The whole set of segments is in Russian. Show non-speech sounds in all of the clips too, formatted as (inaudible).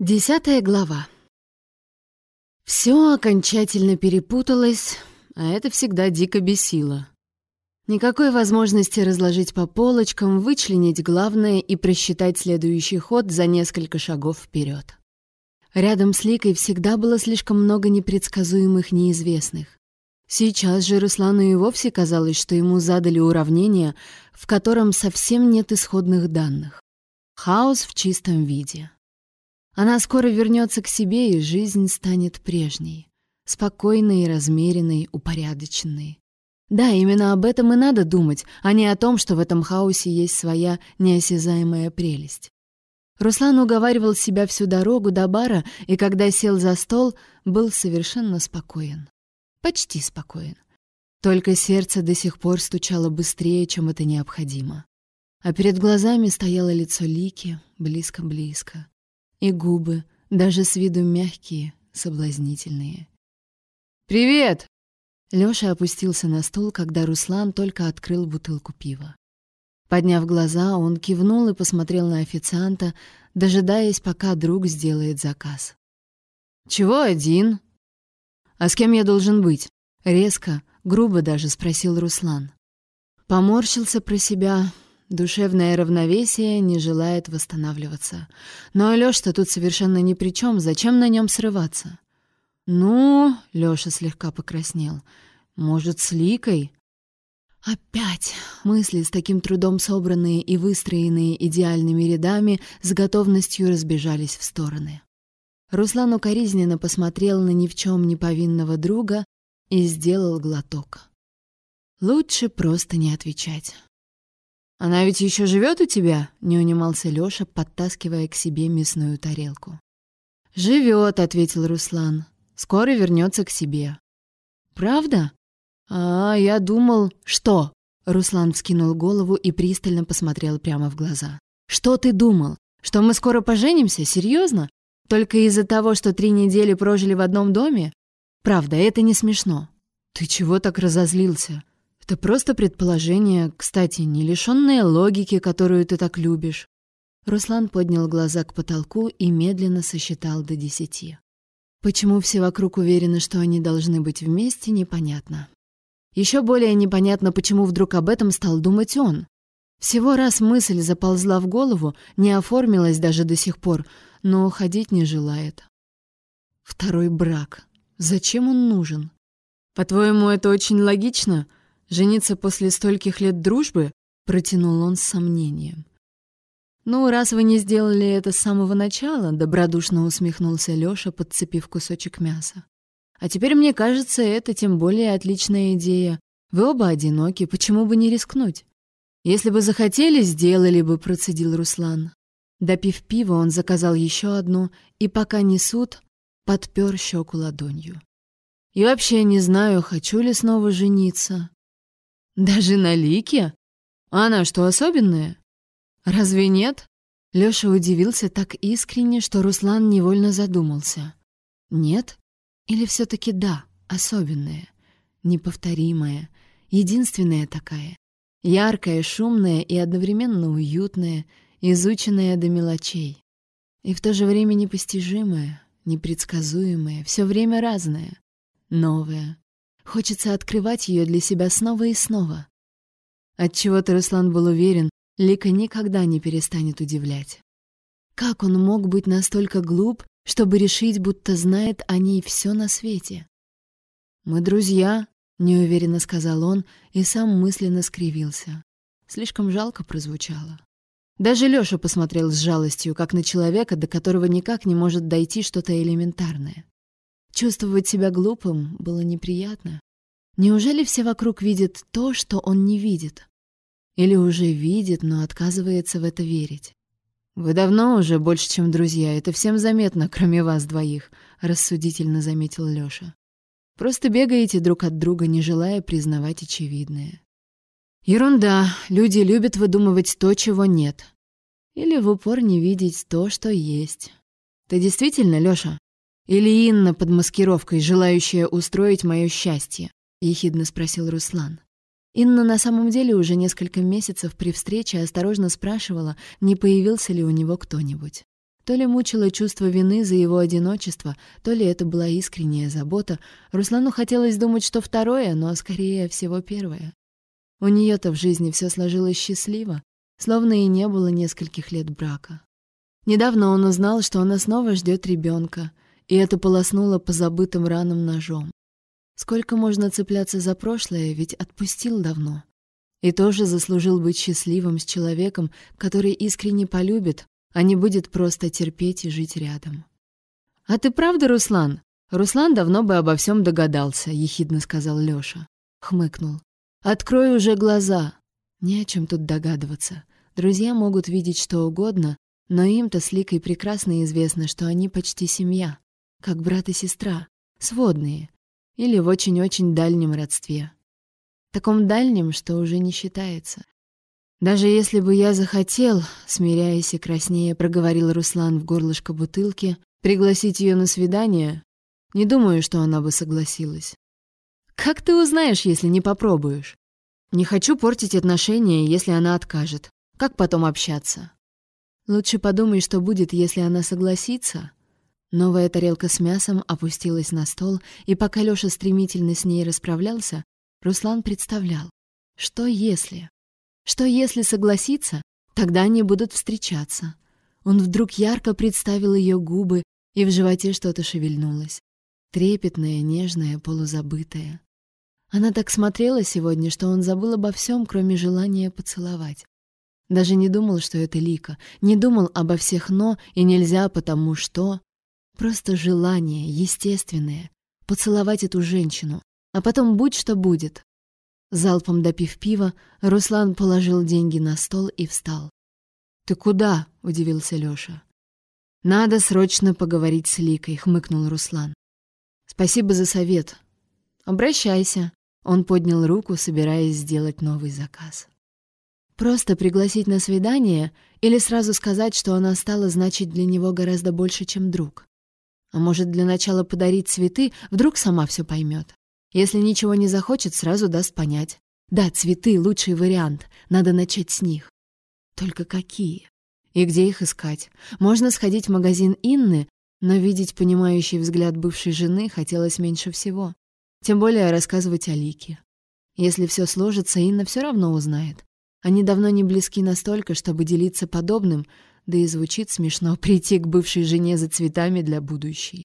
Десятая глава. Все окончательно перепуталось, а это всегда дико бесило. Никакой возможности разложить по полочкам, вычленить главное и просчитать следующий ход за несколько шагов вперед. Рядом с Ликой всегда было слишком много непредсказуемых неизвестных. Сейчас же Руслану и вовсе казалось, что ему задали уравнение, в котором совсем нет исходных данных. Хаос в чистом виде. Она скоро вернется к себе, и жизнь станет прежней. Спокойной, размеренной, упорядоченной. Да, именно об этом и надо думать, а не о том, что в этом хаосе есть своя неосязаемая прелесть. Руслан уговаривал себя всю дорогу до бара, и когда сел за стол, был совершенно спокоен. Почти спокоен. Только сердце до сих пор стучало быстрее, чем это необходимо. А перед глазами стояло лицо Лики близко-близко. И губы, даже с виду мягкие, соблазнительные. «Привет!» Лёша опустился на стул, когда Руслан только открыл бутылку пива. Подняв глаза, он кивнул и посмотрел на официанта, дожидаясь, пока друг сделает заказ. «Чего один?» «А с кем я должен быть?» Резко, грубо даже спросил Руслан. Поморщился про себя, Душевное равновесие не желает восстанавливаться. Но Алёш-то тут совершенно ни при чем, зачем на нем срываться? «Ну...» — Лёша слегка покраснел. «Может, с Ликой?» Опять мысли, с таким трудом собранные и выстроенные идеальными рядами, с готовностью разбежались в стороны. Руслан укоризненно посмотрел на ни в чем не повинного друга и сделал глоток. Лучше просто не отвечать. «Она ведь еще живет у тебя?» — не унимался Леша, подтаскивая к себе мясную тарелку. «Живет», — ответил Руслан. «Скоро вернется к себе». «Правда?» «А, я думал...» «Что?» — Руслан вскинул голову и пристально посмотрел прямо в глаза. «Что ты думал? Что мы скоро поженимся? Серьезно? Только из-за того, что три недели прожили в одном доме? Правда, это не смешно». «Ты чего так разозлился?» Это просто предположение, кстати, не лишённое логики, которую ты так любишь. Руслан поднял глаза к потолку и медленно сосчитал до десяти. Почему все вокруг уверены, что они должны быть вместе, непонятно. Еще более непонятно, почему вдруг об этом стал думать он. Всего раз мысль заползла в голову, не оформилась даже до сих пор, но уходить не желает. Второй брак. Зачем он нужен? По-твоему, это очень логично? Жениться после стольких лет дружбы? Протянул он с сомнением. «Ну, раз вы не сделали это с самого начала», — добродушно усмехнулся Лёша, подцепив кусочек мяса. «А теперь, мне кажется, это тем более отличная идея. Вы оба одиноки, почему бы не рискнуть?» «Если бы захотели, сделали бы», — процедил Руслан. Допив пива, он заказал еще одну, и пока несут, подпер щеку ладонью. «И вообще не знаю, хочу ли снова жениться. Даже на Лике? Она что, особенная? Разве нет? Лёша удивился так искренне, что Руслан невольно задумался. Нет? Или все таки да, особенная, неповторимая, единственная такая, яркая, шумная и одновременно уютная, изученная до мелочей. И в то же время непостижимая, непредсказуемая, все время разная, новая, Хочется открывать ее для себя снова и снова. Отчего-то Руслан был уверен, Лика никогда не перестанет удивлять. Как он мог быть настолько глуп, чтобы решить, будто знает о ней все на свете? «Мы друзья», — неуверенно сказал он и сам мысленно скривился. Слишком жалко прозвучало. Даже Лёша посмотрел с жалостью, как на человека, до которого никак не может дойти что-то элементарное. Чувствовать себя глупым было неприятно. Неужели все вокруг видят то, что он не видит? Или уже видит, но отказывается в это верить? «Вы давно уже больше, чем друзья, это всем заметно, кроме вас двоих», — рассудительно заметил Лёша. «Просто бегаете друг от друга, не желая признавать очевидное». «Ерунда. Люди любят выдумывать то, чего нет. Или в упор не видеть то, что есть. Ты действительно, Лёша, или Инна под маскировкой, желающая устроить мое счастье?» — ехидно спросил Руслан. Инна на самом деле уже несколько месяцев при встрече осторожно спрашивала, не появился ли у него кто-нибудь. То ли мучило чувство вины за его одиночество, то ли это была искренняя забота. Руслану хотелось думать, что второе, но скорее всего первое. У нее-то в жизни все сложилось счастливо, словно и не было нескольких лет брака. Недавно он узнал, что она снова ждет ребенка, и это полоснуло по забытым ранам ножом. Сколько можно цепляться за прошлое, ведь отпустил давно. И тоже заслужил быть счастливым с человеком, который искренне полюбит, а не будет просто терпеть и жить рядом. «А ты правда, Руслан?» «Руслан давно бы обо всем догадался», — ехидно сказал Лёша. Хмыкнул. «Открой уже глаза!» Не о чем тут догадываться. Друзья могут видеть что угодно, но им-то с Ликой прекрасно известно, что они почти семья, как брат и сестра, сводные, или в очень-очень дальнем родстве. Таком дальнем, что уже не считается. Даже если бы я захотел, смиряясь и краснее, проговорил Руслан в горлышко бутылки, пригласить ее на свидание, не думаю, что она бы согласилась. Как ты узнаешь, если не попробуешь? Не хочу портить отношения, если она откажет. Как потом общаться? Лучше подумай, что будет, если она согласится. Новая тарелка с мясом опустилась на стол, и пока Лёша стремительно с ней расправлялся, Руслан представлял, что если... Что если согласиться, тогда они будут встречаться. Он вдруг ярко представил ее губы, и в животе что-то шевельнулось. Трепетное, нежное, полузабытое. Она так смотрела сегодня, что он забыл обо всем, кроме желания поцеловать. Даже не думал, что это Лика, не думал обо всех «но» и нельзя, потому что... Просто желание, естественное, поцеловать эту женщину, а потом будь что будет, Залпом допив пива, Руслан положил деньги на стол и встал. «Ты куда?» — удивился Лёша. «Надо срочно поговорить с Ликой», — хмыкнул Руслан. «Спасибо за совет. Обращайся». Он поднял руку, собираясь сделать новый заказ. Просто пригласить на свидание или сразу сказать, что она стала значить для него гораздо больше, чем друг. А может, для начала подарить цветы, вдруг сама все поймет. Если ничего не захочет, сразу даст понять. Да, цветы — лучший вариант, надо начать с них. Только какие? И где их искать? Можно сходить в магазин Инны, но видеть понимающий взгляд бывшей жены хотелось меньше всего. Тем более рассказывать о Лике. Если все сложится, Инна все равно узнает. Они давно не близки настолько, чтобы делиться подобным, да и звучит смешно (laughs) прийти к бывшей жене за цветами для будущей.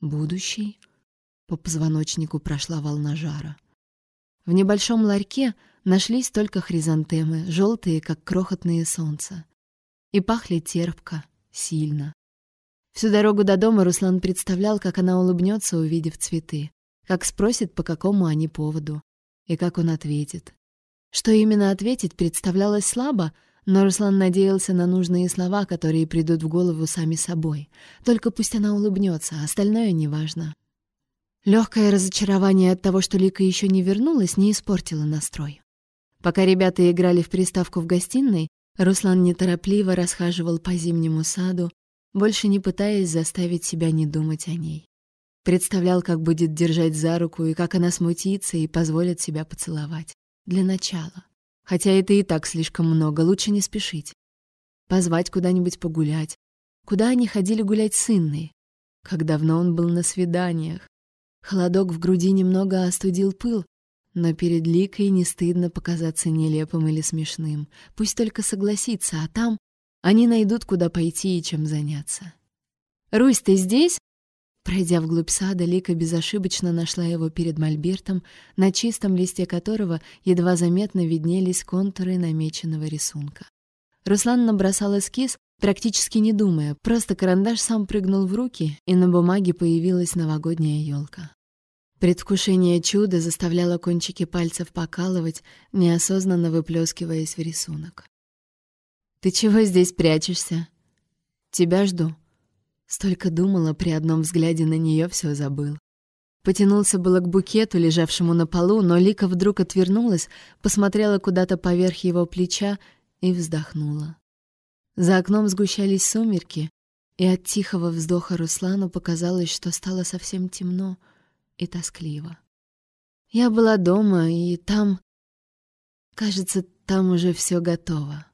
Будущий? По позвоночнику прошла волна жара. В небольшом ларьке нашлись только хризантемы, желтые, как крохотные солнца. И пахли терпко, сильно. Всю дорогу до дома Руслан представлял, как она улыбнется, увидев цветы, как спросит, по какому они поводу, и как он ответит. Что именно ответить, представлялось слабо, но Руслан надеялся на нужные слова, которые придут в голову сами собой. Только пусть она улыбнется, остальное неважно. Легкое разочарование от того, что Лика еще не вернулась, не испортило настрой. Пока ребята играли в приставку в гостиной, Руслан неторопливо расхаживал по зимнему саду, больше не пытаясь заставить себя не думать о ней. Представлял, как будет держать за руку и как она смутится и позволит себя поцеловать. Для начала. Хотя это и так слишком много, лучше не спешить. Позвать куда-нибудь погулять. Куда они ходили гулять с Инной? Как давно он был на свиданиях. Холодок в груди немного остудил пыл, но перед Ликой не стыдно показаться нелепым или смешным. Пусть только согласится, а там они найдут, куда пойти и чем заняться. «Русь, ты здесь?» Пройдя вглубь сада, Лика безошибочно нашла его перед мольбертом, на чистом листе которого едва заметно виднелись контуры намеченного рисунка. Руслан набросал эскиз, практически не думая, просто карандаш сам прыгнул в руки, и на бумаге появилась новогодняя елка. Предвкушение чуда заставляло кончики пальцев покалывать, неосознанно выплескиваясь в рисунок. «Ты чего здесь прячешься?» «Тебя жду». Столько думала, при одном взгляде на нее все забыл. Потянулся было к букету, лежавшему на полу, но Лика вдруг отвернулась, посмотрела куда-то поверх его плеча и вздохнула. За окном сгущались сумерки, и от тихого вздоха Руслану показалось, что стало совсем темно — и тоскливо. Я была дома, и там... Кажется, там уже все готово.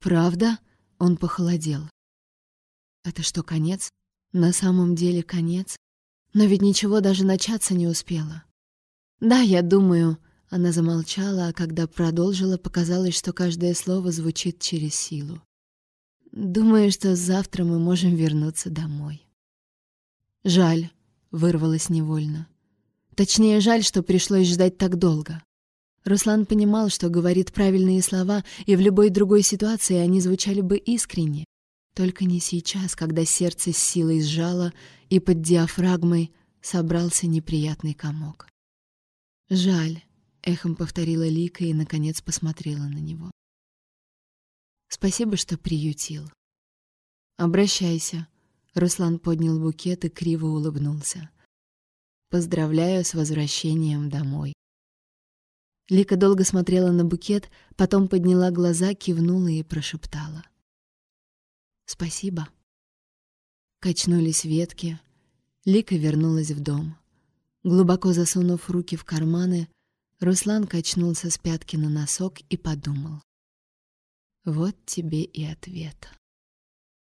Правда? Он похолодел. Это что, конец? На самом деле конец? Но ведь ничего даже начаться не успело. Да, я думаю, она замолчала, а когда продолжила, показалось, что каждое слово звучит через силу. Думаю, что завтра мы можем вернуться домой. Жаль, вырвалось невольно. Точнее, жаль, что пришлось ждать так долго. Руслан понимал, что говорит правильные слова, и в любой другой ситуации они звучали бы искренне. Только не сейчас, когда сердце с силой сжало, и под диафрагмой собрался неприятный комок. «Жаль», — эхом повторила Лика и, наконец, посмотрела на него. «Спасибо, что приютил». «Обращайся», — Руслан поднял букет и криво улыбнулся. «Поздравляю с возвращением домой». Лика долго смотрела на букет, потом подняла глаза, кивнула и прошептала. «Спасибо». Качнулись ветки. Лика вернулась в дом. Глубоко засунув руки в карманы, Руслан качнулся с пятки на носок и подумал. «Вот тебе и ответ».